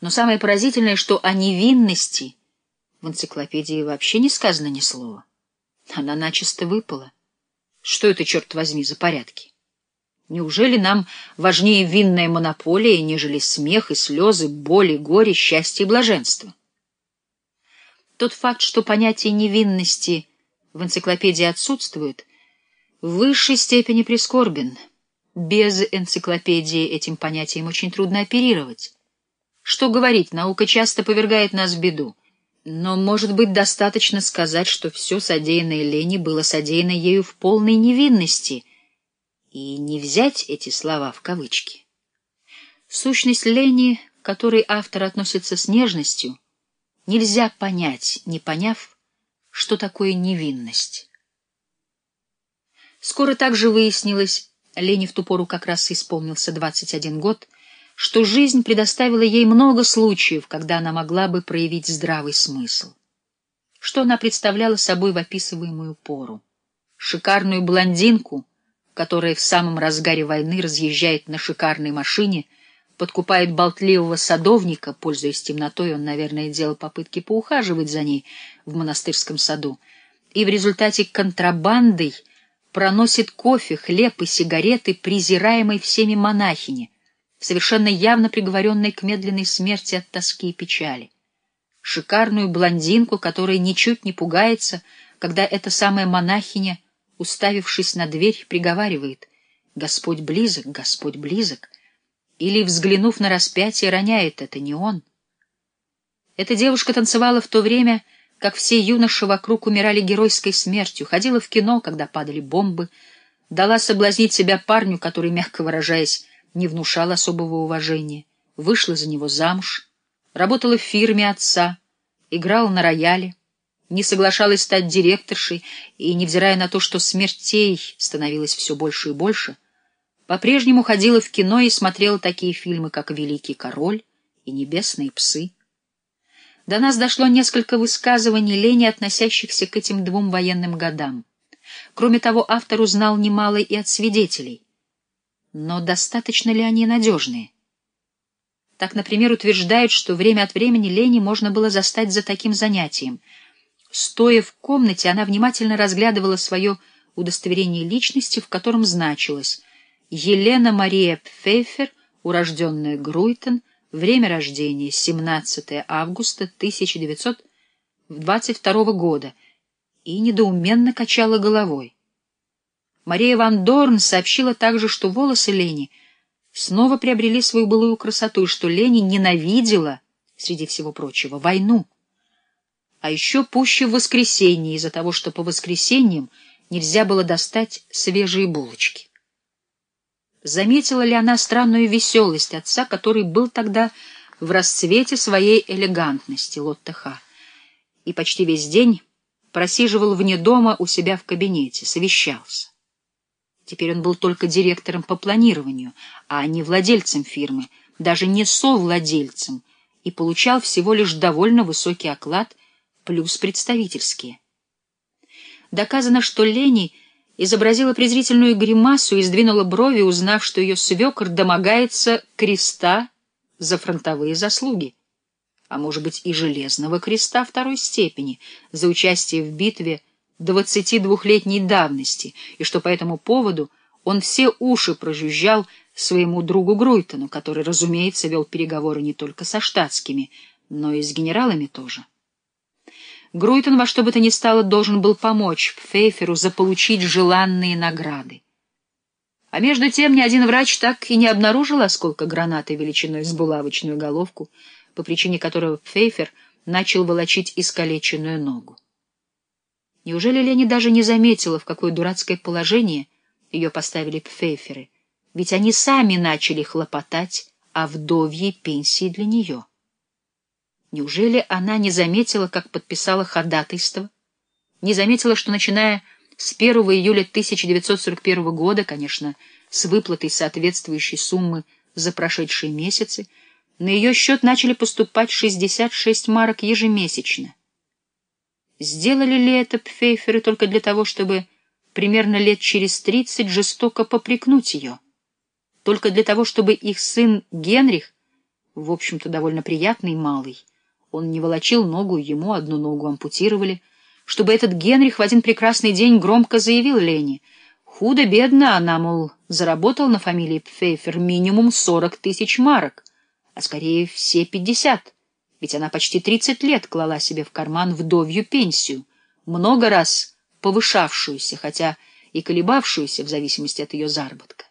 Но самое поразительное, что о невинности в энциклопедии вообще не сказано ни слова. Она начисто выпала. Что это, черт возьми, за порядки? Неужели нам важнее винная монополия, нежели смех и слезы, боль и горе, счастье и блаженство? Тот факт, что понятие невинности в энциклопедии отсутствует, в высшей степени прискорбен. Без энциклопедии этим понятием очень трудно оперировать. Что говорить, наука часто повергает нас в беду. Но, может быть, достаточно сказать, что все содеянное Лене было содеяно ею в полной невинности, и не взять эти слова в кавычки. Сущность Лени, к которой автор относится с нежностью, нельзя понять, не поняв, что такое невинность. Скоро также выяснилось, Лене в ту пору как раз исполнился 21 год, что жизнь предоставила ей много случаев, когда она могла бы проявить здравый смысл. Что она представляла собой в описываемую пору? Шикарную блондинку, которая в самом разгаре войны разъезжает на шикарной машине, подкупает болтливого садовника, пользуясь темнотой, он, наверное, делал попытки поухаживать за ней в монастырском саду, и в результате контрабандой проносит кофе, хлеб и сигареты презираемой всеми монахини, совершенно явно приговоренной к медленной смерти от тоски и печали. Шикарную блондинку, которая ничуть не пугается, когда эта самая монахиня, уставившись на дверь, приговаривает «Господь близок, Господь близок», или, взглянув на распятие, роняет «Это не он». Эта девушка танцевала в то время, как все юноши вокруг умирали геройской смертью, ходила в кино, когда падали бомбы, дала соблазнить себя парню, который, мягко выражаясь, не внушал особого уважения, вышла за него замуж, работала в фирме отца, играла на рояле, не соглашалась стать директоршей и, невзирая на то, что смертей становилось все больше и больше, по-прежнему ходила в кино и смотрела такие фильмы, как «Великий король» и «Небесные псы». До нас дошло несколько высказываний Лени, относящихся к этим двум военным годам. Кроме того, автор узнал немало и от свидетелей. Но достаточно ли они надежные? Так, например, утверждают, что время от времени Лени можно было застать за таким занятием. Стоя в комнате, она внимательно разглядывала свое удостоверение личности, в котором значилось «Елена Мария Пфейфер, урожденная Груйтон, Время рождения — 17 августа 1922 года. И недоуменно качала головой. Мария Ван Дорн сообщила также, что волосы Лени снова приобрели свою былую красоту, и что Лени ненавидела, среди всего прочего, войну. А еще пуще в воскресенье, из-за того, что по воскресеньям нельзя было достать свежие булочки. Заметила ли она странную веселость отца, который был тогда в расцвете своей элегантности, Лотта Ха, и почти весь день просиживал вне дома у себя в кабинете, совещался. Теперь он был только директором по планированию, а не владельцем фирмы, даже не совладельцем, и получал всего лишь довольно высокий оклад плюс представительские. Доказано, что Лени — изобразила презрительную гримасу и сдвинула брови, узнав, что ее свекр домогается креста за фронтовые заслуги, а может быть и железного креста второй степени за участие в битве 22-летней давности, и что по этому поводу он все уши прожужжал своему другу Груйтону, который, разумеется, вел переговоры не только со штатскими, но и с генералами тоже. Груйтон во что бы то ни стало должен был помочь Пфейферу заполучить желанные награды. А между тем ни один врач так и не обнаружил осколка гранаты величиной с булавочную головку, по причине которого Пфейфер начал волочить искалеченную ногу. Неужели Лени даже не заметила, в какое дурацкое положение ее поставили Пфейферы, ведь они сами начали хлопотать о вдовьей пенсии для нее? Неужели она не заметила, как подписала ходатайство? Не заметила, что, начиная с 1 июля 1941 года, конечно, с выплатой соответствующей суммы за прошедшие месяцы, на ее счет начали поступать 66 марок ежемесячно. Сделали ли это пфейферы только для того, чтобы примерно лет через 30 жестоко попрекнуть ее? Только для того, чтобы их сын Генрих в общем-то, довольно приятный малый. Он не волочил ногу, ему одну ногу ампутировали, чтобы этот Генрих в один прекрасный день громко заявил Лене. Худо-бедно она, мол, заработал на фамилии Пфейфер минимум сорок тысяч марок, а скорее все пятьдесят, ведь она почти тридцать лет клала себе в карман вдовью пенсию, много раз повышавшуюся, хотя и колебавшуюся в зависимости от ее заработка.